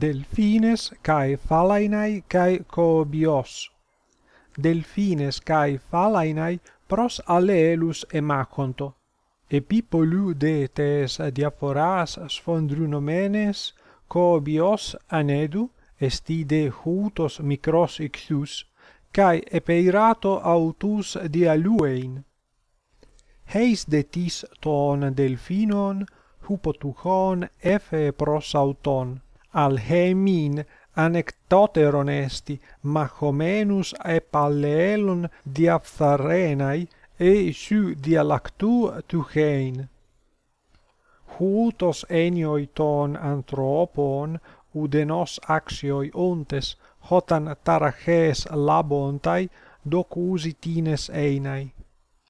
delfines kai phalainai kai cobios. Delfines kai phalainai pros alelus emaconto. Epipolu de tes diaphoras sfondrunomenes cobios anedu esti de hutos micros ixus kai epeirato autus dialuein. Heis de tis ton delfinon, hupotuchon efe pros auton, al hemin anectoteron esti Mahomenus e Palleelon diaphtharenai e su dialactu tuchein. Hutos enioi ton anthropon udenos axioi ontes hotan taraches labontai doc einai.